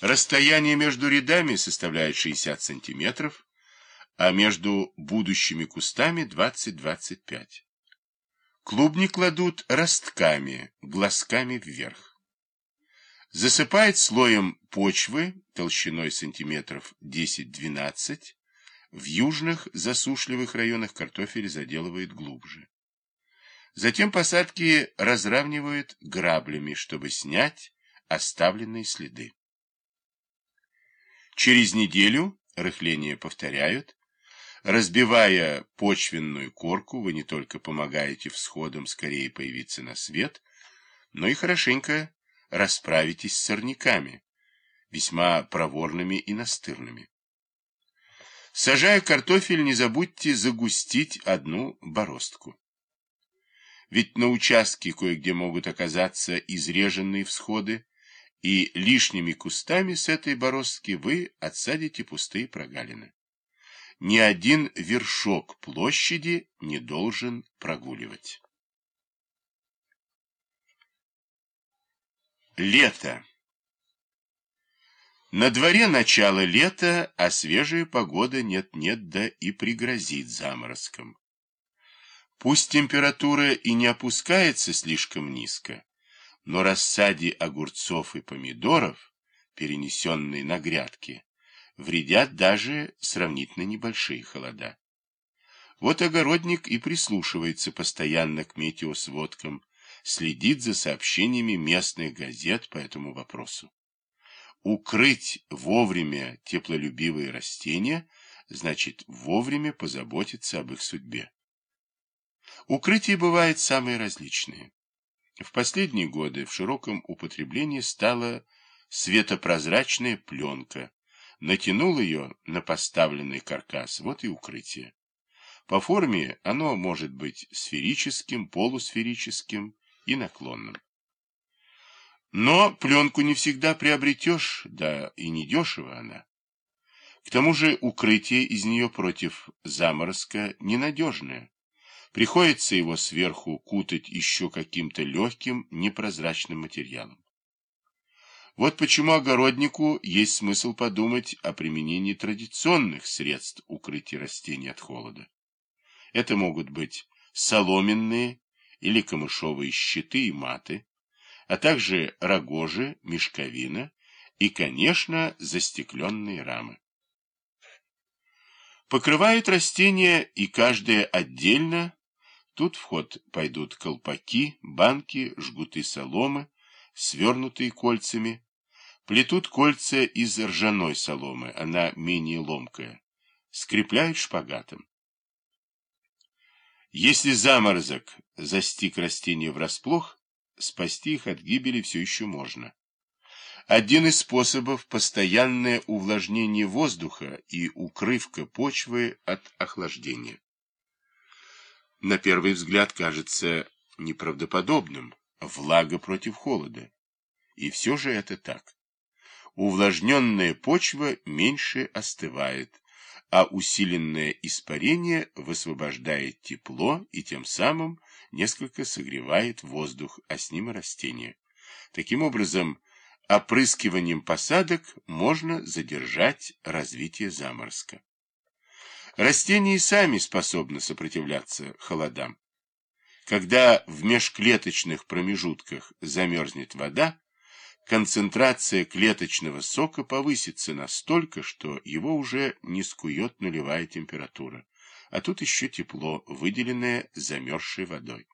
Расстояние между рядами составляет 60 сантиметров, а между будущими кустами 20-25. Клубни кладут ростками, глазками вверх. Засыпает слоем почвы толщиной сантиметров 10-12. В южных засушливых районах картофель заделывает глубже. Затем посадки разравнивают граблями, чтобы снять оставленные следы. Через неделю рыхление повторяют. Разбивая почвенную корку, вы не только помогаете всходам скорее появиться на свет, но и хорошенько расправитесь с сорняками, весьма проворными и настырными. Сажая картофель, не забудьте загустить одну бороздку. Ведь на участке кое-где могут оказаться изреженные всходы, и лишними кустами с этой бороздки вы отсадите пустые прогалины. Ни один вершок площади не должен прогуливать. Лето. На дворе начало лета, а свежая погода нет-нет, да и пригрозит заморозком. Пусть температура и не опускается слишком низко, но рассаде огурцов и помидоров, перенесенные на грядки, вредят даже сравнительно небольшие холода. Вот огородник и прислушивается постоянно к метеосводкам, следит за сообщениями местных газет по этому вопросу. Укрыть вовремя теплолюбивые растения значит вовремя позаботиться об их судьбе. Укрытия бывают самые различные. В последние годы в широком употреблении стала светопрозрачная пленка. Натянул ее на поставленный каркас, вот и укрытие. По форме оно может быть сферическим, полусферическим и наклонным. Но пленку не всегда приобретешь, да и недешево она. К тому же укрытие из нее против заморозка ненадежное. Приходится его сверху кутать еще каким-то легким, непрозрачным материалом. Вот почему огороднику есть смысл подумать о применении традиционных средств укрытия растений от холода. Это могут быть соломенные или камышовые щиты и маты, а также рогожи, мешковина и, конечно, застекленные рамы. Покрывают растения и каждое отдельно Тут в ход пойдут колпаки, банки, жгуты соломы, свернутые кольцами. Плетут кольца из ржаной соломы, она менее ломкая. Скрепляют шпагатом. Если заморозок застиг растения врасплох, спасти их от гибели все еще можно. Один из способов – постоянное увлажнение воздуха и укрывка почвы от охлаждения на первый взгляд кажется неправдоподобным. Влага против холода. И все же это так. Увлажненная почва меньше остывает, а усиленное испарение высвобождает тепло и тем самым несколько согревает воздух, а с ним и растения. Таким образом, опрыскиванием посадок можно задержать развитие заморозка. Растения и сами способны сопротивляться холодам. Когда в межклеточных промежутках замерзнет вода, концентрация клеточного сока повысится настолько, что его уже не скует нулевая температура, а тут еще тепло, выделенное замерзшей водой.